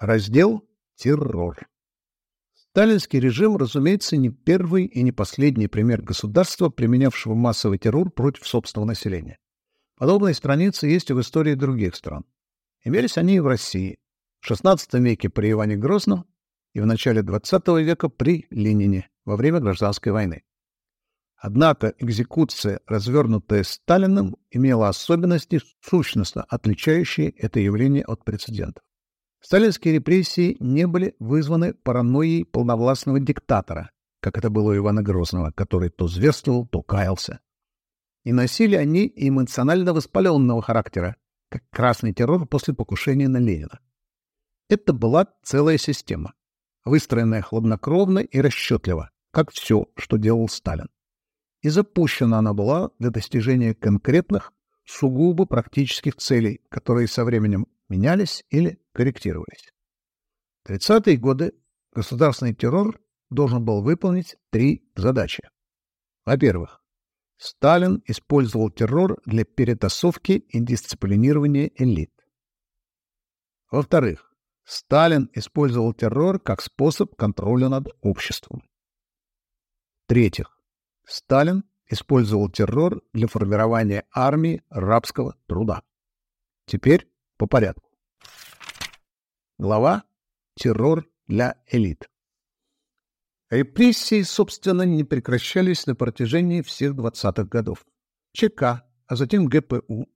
Раздел «Террор». Сталинский режим, разумеется, не первый и не последний пример государства, применявшего массовый террор против собственного населения. Подобные страницы есть и в истории других стран. Имелись они и в России. В XVI веке при Иване Грозном и в начале XX века при Ленине во время Гражданской войны. Однако экзекуция, развернутая Сталиным, имела особенности, сущностно отличающие это явление от прецедентов. Сталинские репрессии не были вызваны паранойей полновластного диктатора, как это было у Ивана Грозного, который то зверствовал, то каялся. И носили они эмоционально воспаленного характера, как красный террор после покушения на Ленина. Это была целая система, выстроенная хладнокровно и расчетливо, как все, что делал Сталин. И запущена она была для достижения конкретных, сугубо практических целей, которые со временем менялись или корректировались. В 30-е годы государственный террор должен был выполнить три задачи. Во-первых, Сталин использовал террор для перетасовки и дисциплинирования элит. Во-вторых, Сталин использовал террор как способ контроля над обществом. В-третьих, Сталин использовал террор для формирования армии рабского труда. Теперь по порядку. Глава «Террор для элит». Репрессии, собственно, не прекращались на протяжении всех 20-х годов. ЧК, а затем ГПУ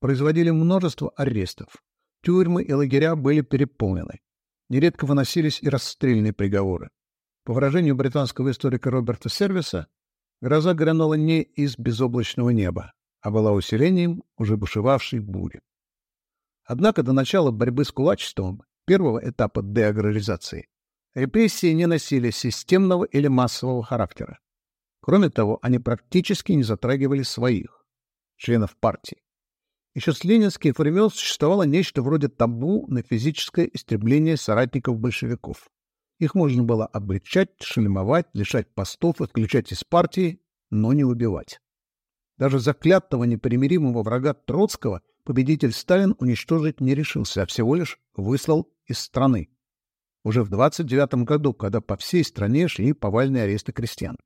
производили множество арестов. Тюрьмы и лагеря были переполнены. Нередко выносились и расстрельные приговоры. По выражению британского историка Роберта Сервиса, гроза грянула не из безоблачного неба, а была усилением уже бушевавшей бури. Однако до начала борьбы с кулачеством, первого этапа деаграризации, репрессии не носили системного или массового характера. Кроме того, они практически не затрагивали своих, членов партии. Еще с ленинских времен существовало нечто вроде табу на физическое истребление соратников большевиков. Их можно было обличать, шельмовать, лишать постов, отключать из партии, но не убивать. Даже заклятого непримиримого врага Троцкого победитель Сталин уничтожить не решился, а всего лишь выслал из страны. Уже в 29 году, когда по всей стране шли повальные аресты крестьян.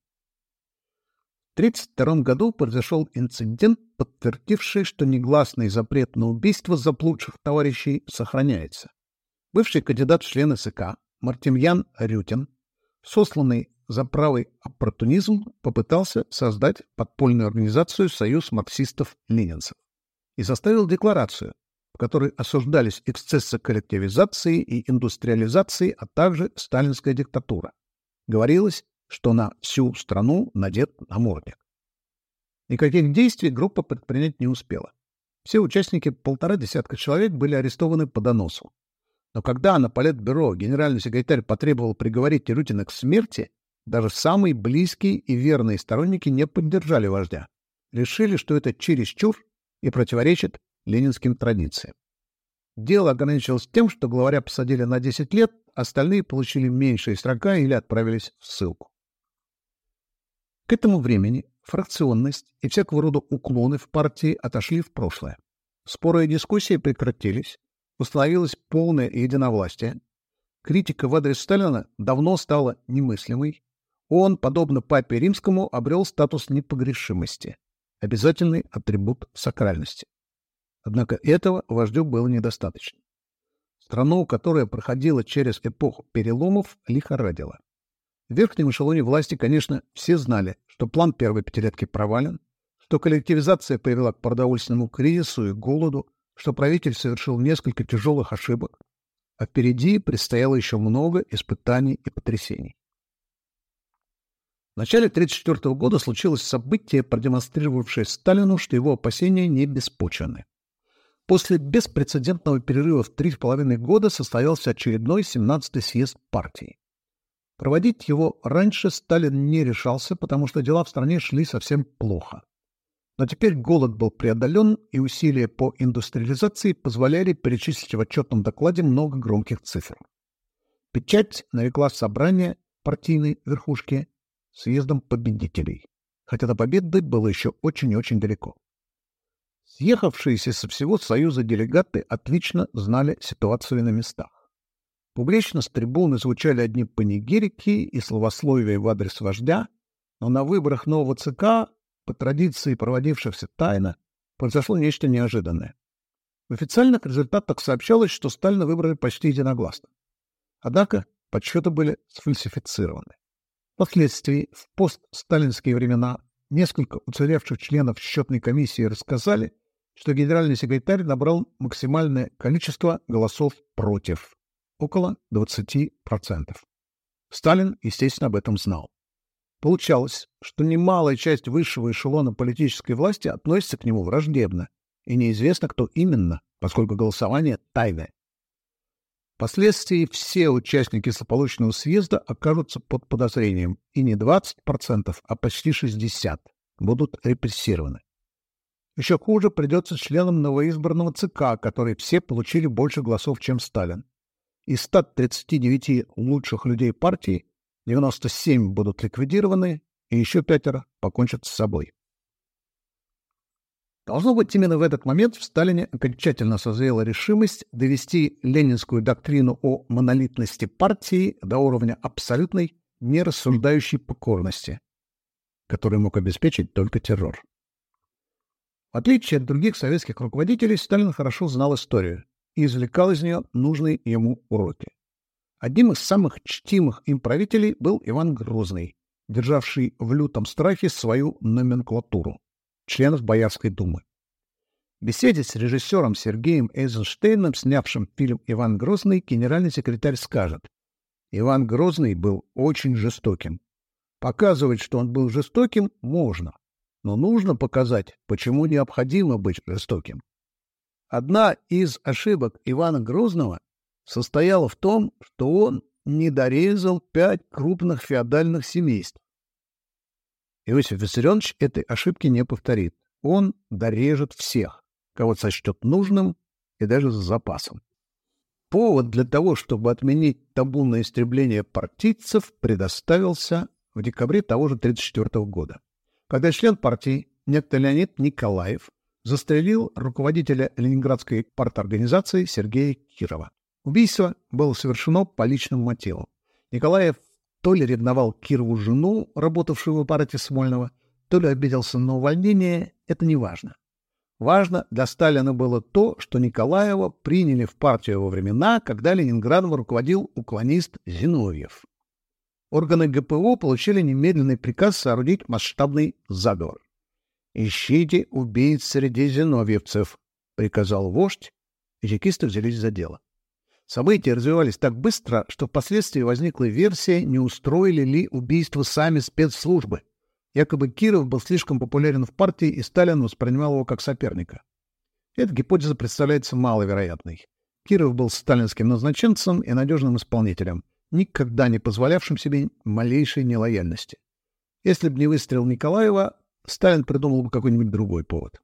В 1932 году произошел инцидент, подтвердивший, что негласный запрет на убийство заблудших товарищей сохраняется. Бывший кандидат в члены СК Мартемьян Рютин, сосланный за правый оппортунизм, попытался создать подпольную организацию «Союз марксистов-ленинцев» и составил декларацию, в которой осуждались эксцессы коллективизации и индустриализации, а также сталинская диктатура. Говорилось, что на всю страну надет намордник. Никаких действий группа предпринять не успела. Все участники, полтора десятка человек, были арестованы по доносу. Но когда на Политбюро генеральный секретарь потребовал приговорить Терютина к смерти, даже самые близкие и верные сторонники не поддержали вождя. Решили, что это чересчур и противоречит ленинским традициям. Дело ограничилось тем, что главаря посадили на 10 лет, остальные получили меньшие срока или отправились в ссылку. К этому времени фракционность и всякого рода уклоны в партии отошли в прошлое. Споры и дискуссии прекратились, установилось полное единовластие. Критика в адрес Сталина давно стала немыслимой. Он, подобно папе римскому, обрел статус непогрешимости обязательный атрибут сакральности. Однако этого вождю было недостаточно. Страну, которая проходила через эпоху переломов, лихорадила. В верхнем эшелоне власти, конечно, все знали, что план первой пятилетки провален, что коллективизация привела к продовольственному кризису и голоду, что правитель совершил несколько тяжелых ошибок, а впереди предстояло еще много испытаний и потрясений. В начале 1934 года случилось событие, продемонстрировавшее Сталину, что его опасения не беспочвены. После беспрецедентного перерыва в три с половиной года состоялся очередной 17-й съезд партии. Проводить его раньше Сталин не решался, потому что дела в стране шли совсем плохо. Но теперь голод был преодолен, и усилия по индустриализации позволяли перечислить в отчетном докладе много громких цифр. Печать нарекла собрание партийной верхушки съездом победителей, хотя до победы было еще очень-очень далеко. Съехавшиеся со всего Союза делегаты отлично знали ситуацию на местах. Публично с трибуны звучали одни панигирики и словословия в адрес вождя, но на выборах нового ЦК, по традиции проводившихся тайно, произошло нечто неожиданное. В официальных результатах сообщалось, что Сталина выбрали почти единогласно. Однако подсчеты были сфальсифицированы. Впоследствии, в постсталинские времена, несколько уцелевших членов счетной комиссии рассказали, что генеральный секретарь набрал максимальное количество голосов против – около 20%. Сталин, естественно, об этом знал. Получалось, что немалая часть высшего эшелона политической власти относится к нему враждебно, и неизвестно, кто именно, поскольку голосование тайное. Впоследствии все участники злополучного съезда окажутся под подозрением, и не 20%, а почти 60% будут репрессированы. Еще хуже придется членам новоизбранного ЦК, которые все получили больше голосов, чем Сталин. Из 139 лучших людей партии 97 будут ликвидированы, и еще пятеро покончат с собой. Должно быть, именно в этот момент в Сталине окончательно созрела решимость довести ленинскую доктрину о монолитности партии до уровня абсолютной, нерассуждающей покорности, который мог обеспечить только террор. В отличие от других советских руководителей, Сталин хорошо знал историю и извлекал из нее нужные ему уроки. Одним из самых чтимых им правителей был Иван Грозный, державший в лютом страхе свою номенклатуру членов Боярской думы. В беседе с режиссером Сергеем Эйзенштейном, снявшим фильм «Иван Грозный», генеральный секретарь скажет, Иван Грозный был очень жестоким. Показывать, что он был жестоким, можно, но нужно показать, почему необходимо быть жестоким. Одна из ошибок Ивана Грозного состояла в том, что он не дорезал пять крупных феодальных семейств, Иосиф Виссарионович этой ошибки не повторит. Он дорежет всех, кого сочтет нужным и даже с запасом. Повод для того, чтобы отменить табу на истребление партийцев, предоставился в декабре того же 1934 года, когда член партии, некто Леонид Николаев, застрелил руководителя Ленинградской парторганизации Сергея Кирова. Убийство было совершено по личным мотивам. Николаев то ли ревновал Кирову жену, работавшую в аппарате Смольного, то ли обиделся на увольнение, это не важно. Важно для Сталина было то, что Николаева приняли в партию во времена, когда Ленинградом руководил уклонист Зиновьев. Органы ГПО получили немедленный приказ соорудить масштабный заговор. «Ищите убийц среди зиновьевцев», — приказал вождь, и чекисты взялись за дело. События развивались так быстро, что впоследствии возникла версия, не устроили ли убийство сами спецслужбы. Якобы Киров был слишком популярен в партии, и Сталин воспринимал его как соперника. Эта гипотеза представляется маловероятной. Киров был сталинским назначенцем и надежным исполнителем, никогда не позволявшим себе малейшей нелояльности. Если бы не выстрел Николаева, Сталин придумал бы какой-нибудь другой повод.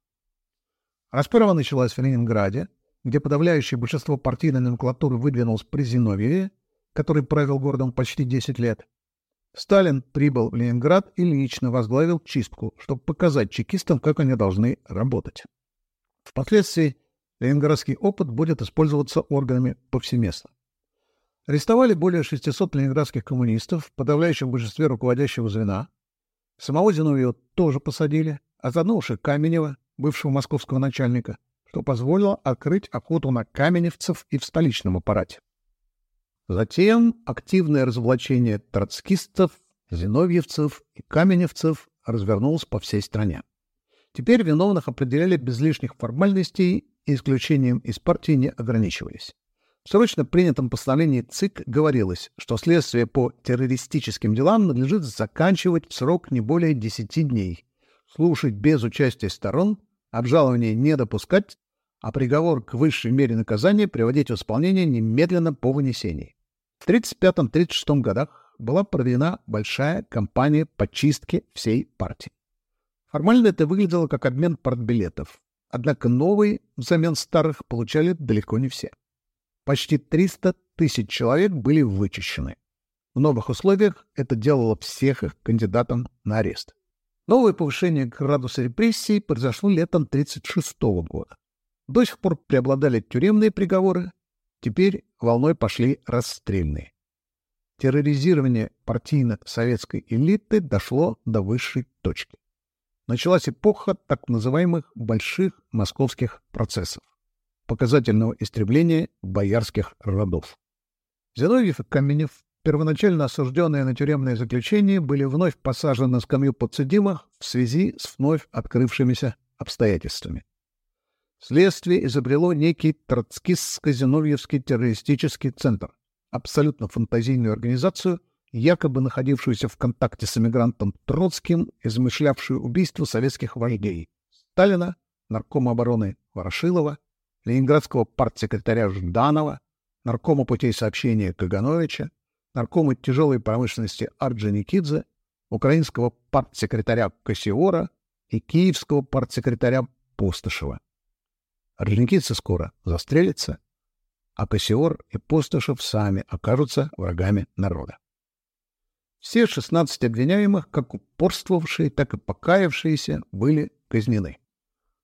Расправа началась в Ленинграде, где подавляющее большинство партийной номенклатуры выдвинулось при Зиновьеве, который правил городом почти 10 лет, Сталин прибыл в Ленинград и лично возглавил чистку, чтобы показать чекистам, как они должны работать. Впоследствии ленинградский опыт будет использоваться органами повсеместно. Арестовали более 600 ленинградских коммунистов, в подавляющем большинстве руководящего звена. Самого Зиновьева тоже посадили, а заодно Каменева, бывшего московского начальника – что позволило открыть охоту на каменевцев и в столичном аппарате. Затем активное разоблачение троцкистов, зиновьевцев и каменевцев развернулось по всей стране. Теперь виновных определяли без лишних формальностей и исключением из партии не ограничивались. В срочно принятом постановлении ЦИК говорилось, что следствие по террористическим делам надлежит заканчивать в срок не более 10 дней, слушать без участия сторон обжалование не допускать, а приговор к высшей мере наказания приводить в исполнение немедленно по вынесении. В 1935-1936 годах была проведена большая кампания по чистке всей партии. Формально это выглядело как обмен партбилетов, однако новые взамен старых получали далеко не все. Почти 300 тысяч человек были вычищены. В новых условиях это делало всех их кандидатом на арест. Новое повышение градуса репрессий произошло летом 1936 года. До сих пор преобладали тюремные приговоры, Теперь волной пошли расстрельные. Терроризирование партийно-советской элиты дошло до высшей точки. Началась эпоха так называемых «больших московских процессов» показательного истребления боярских родов. Зиновьев и Каменев, первоначально осужденные на тюремное заключение, были вновь посажены на скамью подсудимых в связи с вновь открывшимися обстоятельствами. Следствие изобрело некий троцкистско-зиновьевский террористический центр, абсолютно фантазийную организацию, якобы находившуюся в контакте с эмигрантом Троцким, измышлявшую убийство советских вождей Сталина, наркома обороны Ворошилова, ленинградского партсекретаря Жданова, наркома путей сообщения Кагановича, наркома тяжелой промышленности Арджоникидзе, украинского партсекретаря Кассиора и киевского партсекретаря Постышева. Орджоникидзе скоро застрелится, а Кассиор и Постышев сами окажутся врагами народа. Все 16 обвиняемых, как упорствовавшие, так и покаявшиеся, были казнены.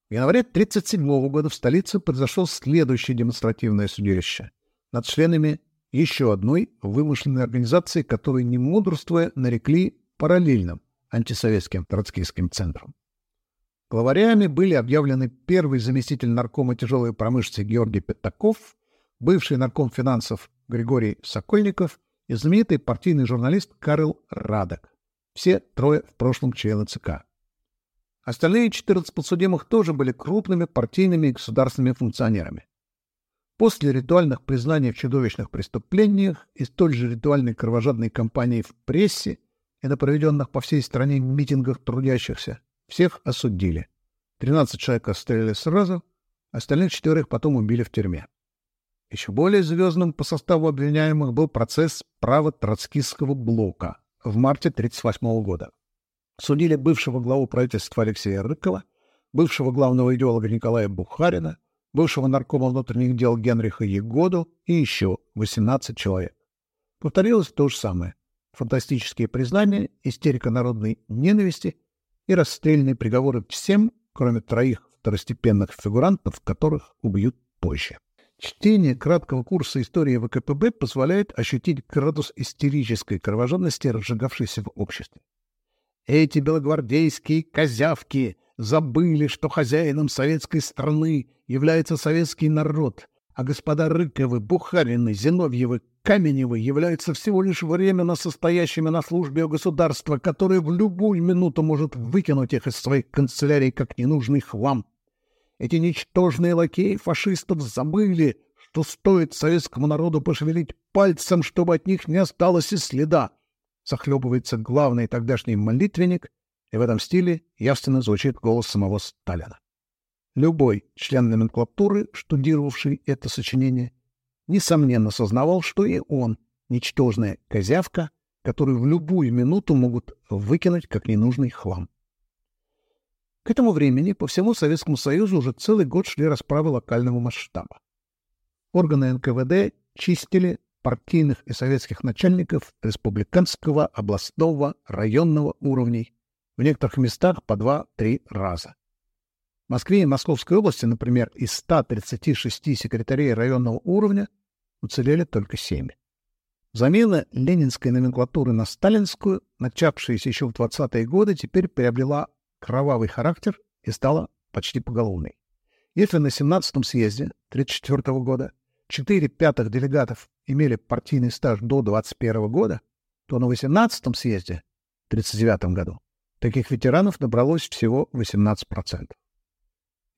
В январе 1937 года в столице произошло следующее демонстративное судилище над членами еще одной вымышленной организации, которую, не мудрствуя, нарекли параллельным антисоветским троцкийским центром. Главарями были объявлены первый заместитель наркома тяжелой промышленности Георгий Пятаков, бывший нарком финансов Григорий Сокольников и знаменитый партийный журналист Карл Радок. Все трое в прошлом члены ЦК. Остальные 14 подсудимых тоже были крупными партийными и государственными функционерами. После ритуальных признаний в чудовищных преступлениях и столь же ритуальной кровожадной кампании в прессе и на проведенных по всей стране митингах трудящихся, всех осудили. 13 человек расстреляли сразу, остальных четверых потом убили в тюрьме. Еще более звездным по составу обвиняемых был процесс права троцкистского блока в марте 1938 года. Судили бывшего главу правительства Алексея Рыкова, бывшего главного идеолога Николая Бухарина, бывшего наркома внутренних дел Генриха Егоду и еще 18 человек. Повторилось то же самое. Фантастические признания, истерика народной ненависти и расстрельные приговоры всем, кроме троих второстепенных фигурантов, которых убьют позже. Чтение краткого курса истории ВКПБ позволяет ощутить градус истерической кровожадности, разжигавшейся в обществе. Эти белогвардейские козявки забыли, что хозяином советской страны является советский народ, а господа Рыковы, Бухарины, Зиновьевы, Каменевы являются всего лишь временно состоящими на службе у государства, которое в любую минуту может выкинуть их из своих канцелярий как ненужный хлам. Эти ничтожные лакеи фашистов забыли, что стоит советскому народу пошевелить пальцем, чтобы от них не осталось и следа. Захлебывается главный тогдашний молитвенник, и в этом стиле явственно звучит голос самого Сталина. Любой член номенклатуры, штудировавший это сочинение, несомненно сознавал, что и он — ничтожная козявка, которую в любую минуту могут выкинуть как ненужный хлам. К этому времени по всему Советскому Союзу уже целый год шли расправы локального масштаба. Органы НКВД чистили партийных и советских начальников республиканского, областного, районного уровней, в некоторых местах по два-три раза. В Москве и Московской области, например, из 136 секретарей районного уровня уцелели только 7. Замена ленинской номенклатуры на сталинскую, начавшаяся еще в 20-е годы, теперь приобрела кровавый характер и стала почти поголовной. Если на 17-м съезде 1934 года 4 пятых делегатов имели партийный стаж до 21 года, то на 18-м съезде в 1939 году таких ветеранов набралось всего 18%.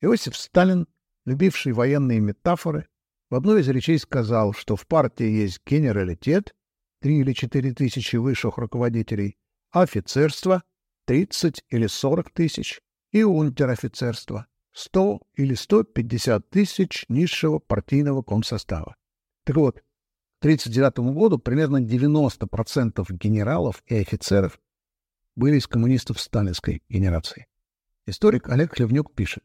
Иосиф Сталин, любивший военные метафоры, в одной из речей сказал, что в партии есть генералитет, три или четыре тысячи высших руководителей, а офицерство — 30 или 40 тысяч, и унтер-офицерство — 100 или 150 тысяч низшего партийного комсостава. Так вот, к 1939 году примерно 90% генералов и офицеров были из коммунистов сталинской генерации. Историк Олег Хлевнюк пишет.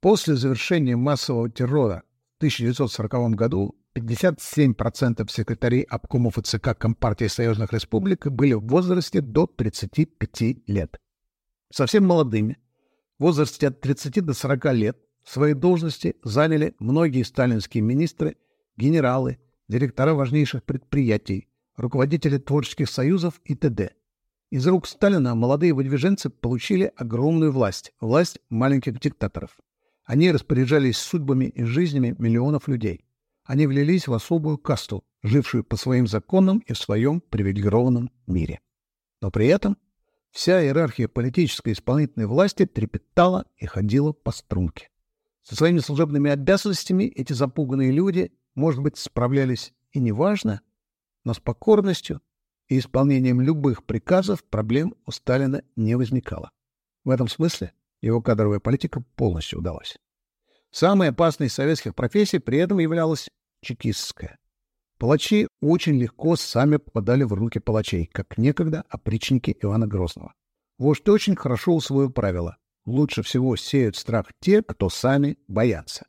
После завершения массового террора в 1940 году 57% секретарей обкомов и ЦК Компартии Союзных Республик были в возрасте до 35 лет. Совсем молодыми, в возрасте от 30 до 40 лет, свои должности заняли многие сталинские министры, генералы, директора важнейших предприятий, руководители творческих союзов и т.д. Из рук Сталина молодые выдвиженцы получили огромную власть, власть маленьких диктаторов. Они распоряжались судьбами и жизнями миллионов людей. Они влились в особую касту, жившую по своим законам и в своем привилегированном мире. Но при этом вся иерархия политической исполнительной власти трепетала и ходила по струнке. Со своими служебными обязанностями эти запуганные люди, может быть, справлялись и неважно, но с покорностью и исполнением любых приказов проблем у Сталина не возникало. В этом смысле его кадровая политика полностью удалась. Самой опасной из советских профессий при этом являлась чекистская. Палачи очень легко сами попадали в руки палачей, как некогда опричники Ивана Грозного. Вождь очень хорошо усвоил правило. Лучше всего сеют страх те, кто сами боятся.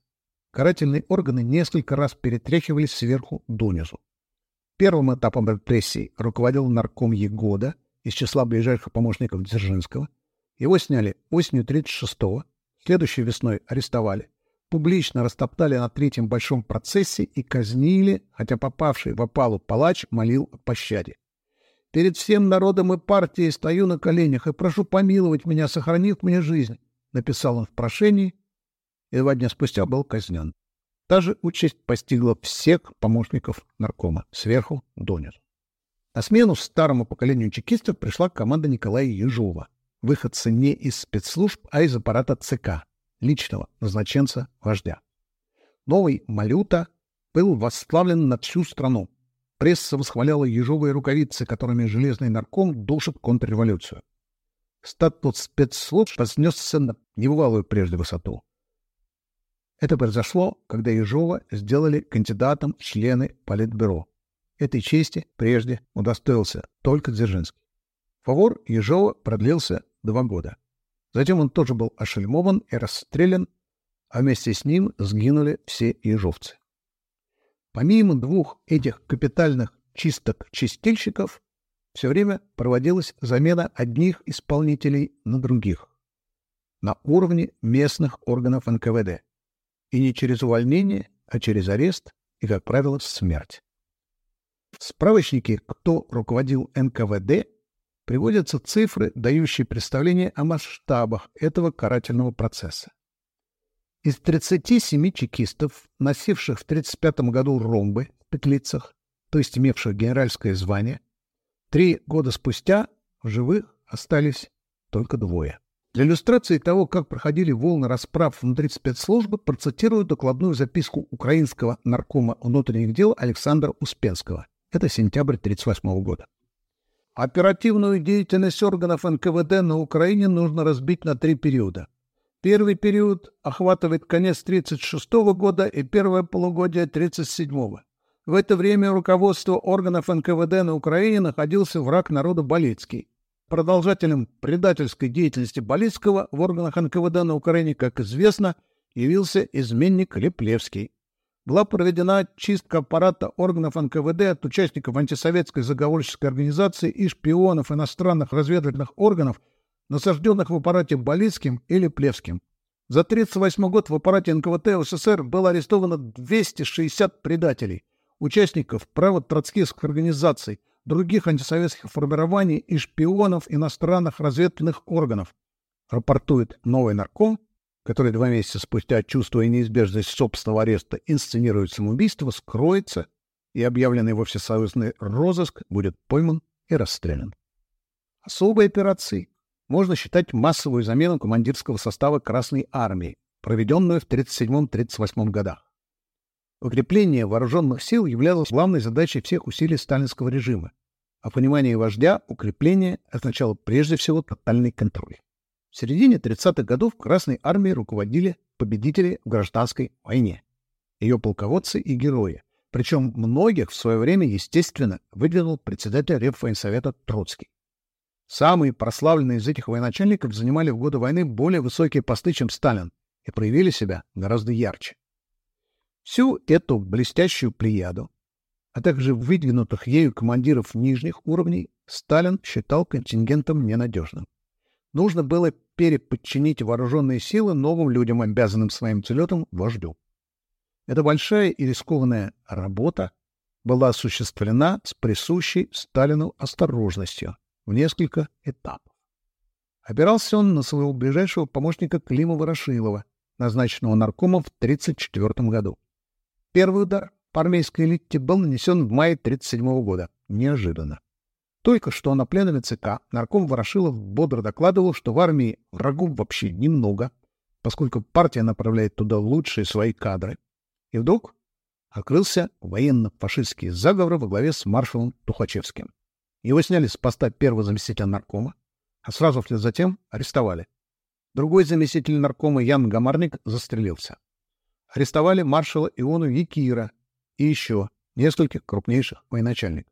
Карательные органы несколько раз перетряхивались сверху донизу. Первым этапом репрессий руководил нарком Егода из числа ближайших помощников Дзержинского. Его сняли осенью 36-го, следующей весной арестовали, публично растоптали на третьем большом процессе и казнили, хотя попавший в опалу палач молил о пощаде. «Перед всем народом и партией стою на коленях и прошу помиловать меня, сохранив мне жизнь», — написал он в прошении, и два дня спустя был казнен. Та же участь постигла всех помощников наркома, сверху донизу. На смену старому поколению чекистов пришла команда Николая Ежова, выходца не из спецслужб, а из аппарата ЦК, личного назначенца вождя. Новый Малюта был восславлен на всю страну. Пресса восхваляла ежовые рукавицы, которыми железный нарком душит контрреволюцию. Статус спецслужб вознесся на небывалую прежде высоту. Это произошло, когда Ежова сделали кандидатом в члены Политбюро. Этой чести прежде удостоился только Дзержинский. Фавор Ежова продлился два года. Затем он тоже был ошельмован и расстрелян, а вместе с ним сгинули все ежовцы. Помимо двух этих капитальных чисток-чистильщиков, все время проводилась замена одних исполнителей на других на уровне местных органов НКВД. И не через увольнение, а через арест и, как правило, смерть. В справочнике «Кто руководил НКВД» приводятся цифры, дающие представление о масштабах этого карательного процесса. Из 37 чекистов, носивших в 1935 году ромбы в петлицах, то есть имевших генеральское звание, три года спустя в живых остались только двое. Для иллюстрации того, как проходили волны расправ внутри спецслужбы, процитирую докладную записку украинского наркома внутренних дел Александра Успенского. Это сентябрь 1938 года. Оперативную деятельность органов НКВД на Украине нужно разбить на три периода. Первый период охватывает конец 1936 года и первое полугодие 1937. В это время руководство органов НКВД на Украине находился враг народа Болецкий. Продолжателем предательской деятельности Болицкого в органах НКВД на Украине, как известно, явился изменник Леплевский. Была проведена чистка аппарата органов НКВД от участников антисоветской заговорческой организации и шпионов иностранных разведывательных органов, насажденных в аппарате Болицким и Леплевским. За 1938 год в аппарате НКВД СССР было арестовано 260 предателей, участников право-троцкистских организаций, других антисоветских формирований и шпионов иностранных разведывательных органов, рапортует новый нарком, который два месяца спустя, чувствуя неизбежность собственного ареста, инсценирует самоубийство, скроется, и объявленный во всесоюзный розыск будет пойман и расстрелян. Особой операцией можно считать массовую замену командирского состава Красной Армии, проведенную в 1937-1938 годах. Укрепление вооруженных сил являлось главной задачей всех усилий сталинского режима, а понимание вождя укрепление означало прежде всего тотальный контроль. В середине 30-х годов Красной армией руководили победители в гражданской войне, ее полководцы и герои, причем многих в свое время, естественно, выдвинул председатель Реввоенсовета Троцкий. Самые прославленные из этих военачальников занимали в годы войны более высокие посты, чем Сталин, и проявили себя гораздо ярче. Всю эту блестящую плеяду, а также выдвинутых ею командиров нижних уровней, Сталин считал контингентом ненадежным. Нужно было переподчинить вооруженные силы новым людям, обязанным своим целетом вождю. Эта большая и рискованная работа была осуществлена с присущей Сталину осторожностью в несколько этапов. Опирался он на своего ближайшего помощника Клима Ворошилова, назначенного наркомом в 1934 году. Первый удар по армейской элите был нанесен в мае 1937 года. Неожиданно. Только что на пленуме ЦК нарком Ворошилов бодро докладывал, что в армии врагов вообще немного, поскольку партия направляет туда лучшие свои кадры. И вдруг открылся военно-фашистский заговор во главе с маршалом Тухачевским. Его сняли с поста первого заместителя наркома, а сразу вслед за тем арестовали. Другой заместитель наркома Ян Гамарник застрелился. Арестовали маршала Иону Якира и еще нескольких крупнейших военачальников.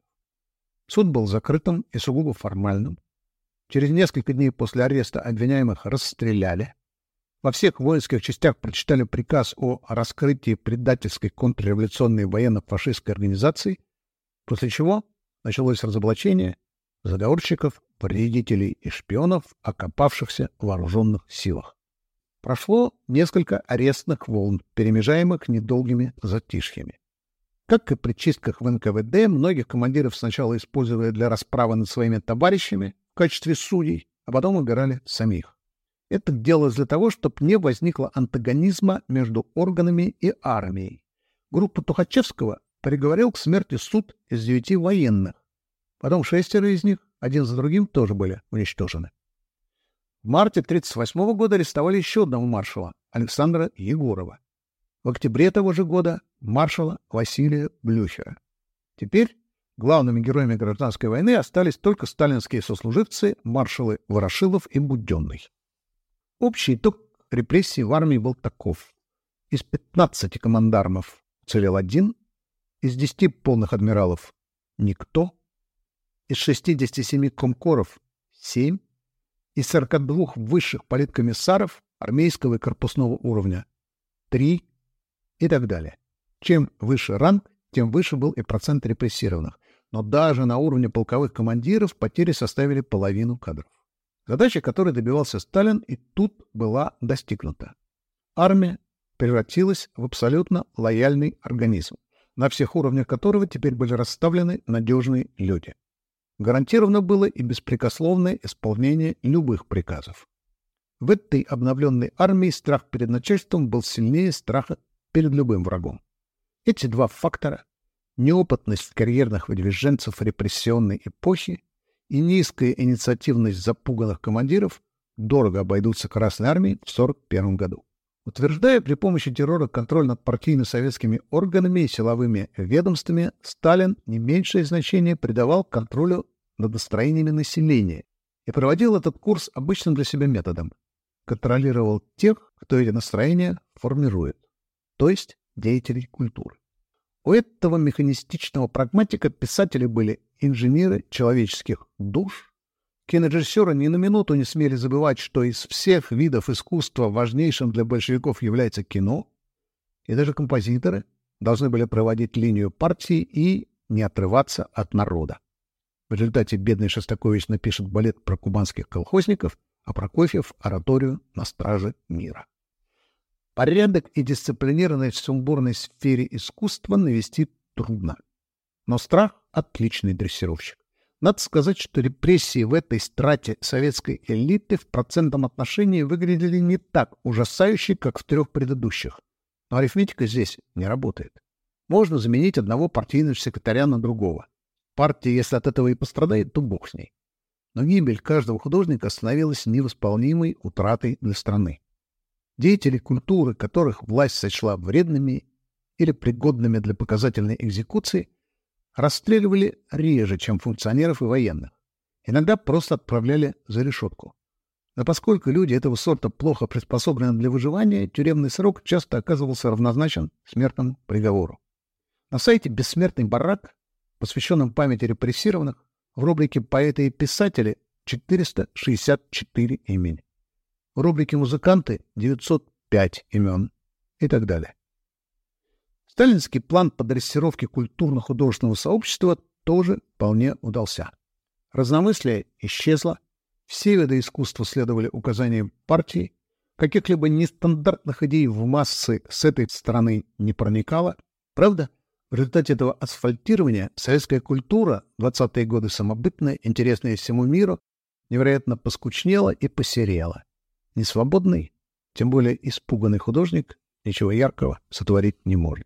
Суд был закрытым и сугубо формальным. Через несколько дней после ареста обвиняемых расстреляли. Во всех воинских частях прочитали приказ о раскрытии предательской контрреволюционной военно-фашистской организации, после чего началось разоблачение заговорщиков, вредителей и шпионов, окопавшихся в вооруженных силах. Прошло несколько арестных волн, перемежаемых недолгими затишьями. Как и при чистках в НКВД, многих командиров сначала использовали для расправы над своими товарищами в качестве судей, а потом убирали самих. Это делалось для того, чтобы не возникло антагонизма между органами и армией. Группа Тухачевского приговорил к смерти суд из девяти военных. Потом шестеро из них, один за другим, тоже были уничтожены. В марте 1938 года арестовали еще одного маршала, Александра Егорова. В октябре того же года маршала Василия Блюхера. Теперь главными героями гражданской войны остались только сталинские сослуживцы, маршалы Ворошилов и Буденный. Общий итог репрессий в армии был таков. Из 15 командармов целел один, из 10 полных адмиралов — никто, из 67 комкоров — 7, из 42 высших политкомиссаров армейского и корпусного уровня — 3 и так далее. Чем выше ранг, тем выше был и процент репрессированных. Но даже на уровне полковых командиров потери составили половину кадров. Задача, которой добивался Сталин, и тут была достигнута. Армия превратилась в абсолютно лояльный организм, на всех уровнях которого теперь были расставлены надежные люди. Гарантировано было и беспрекословное исполнение любых приказов. В этой обновленной армии страх перед начальством был сильнее страха перед любым врагом. Эти два фактора — неопытность карьерных выдвиженцев репрессионной эпохи и низкая инициативность запуганных командиров дорого обойдутся Красной Армии в 1941 году. Утверждая при помощи террора контроль над партийно-советскими органами и силовыми ведомствами, Сталин не меньшее значение придавал контролю над настроениями населения и проводил этот курс обычным для себя методом. Контролировал тех, кто эти настроения формирует, то есть деятелей культуры. У этого механистичного прагматика писатели были инженеры человеческих душ. Кинорежиссеры ни на минуту не смели забывать, что из всех видов искусства важнейшим для большевиков является кино, и даже композиторы должны были проводить линию партии и не отрываться от народа. В результате бедный Шостакович напишет балет про кубанских колхозников, а Прокофьев — ораторию на страже мира. Порядок и дисциплинированность в сумбурной сфере искусства навести трудно. Но страх — отличный дрессировщик. Надо сказать, что репрессии в этой страте советской элиты в процентном отношении выглядели не так ужасающе, как в трех предыдущих. Но арифметика здесь не работает. Можно заменить одного партийного секретаря на другого. Партия, если от этого и пострадает, то бог с ней. Но гибель каждого художника становилась невосполнимой утратой для страны. Деятели культуры, которых власть сочла вредными или пригодными для показательной экзекуции, расстреливали реже, чем функционеров и военных. Иногда просто отправляли за решетку. Но поскольку люди этого сорта плохо приспособлены для выживания, тюремный срок часто оказывался равнозначен смертному приговору. На сайте «Бессмертный барак», посвященном памяти репрессированных, в рубрике «Поэты и писатели» 464 имени в рубрике «Музыканты» 905 имен и так далее. Сталинский план по дрессировке культурно-художественного сообщества тоже вполне удался. Разномыслие исчезло, все виды искусства следовали указаниям партии, каких-либо нестандартных идей в массы с этой стороны не проникало. Правда, в результате этого асфальтирования советская культура, 20-е годы самобытная, интересная всему миру, невероятно поскучнела и посерела. Несвободный, тем более испуганный художник ничего яркого сотворить не может.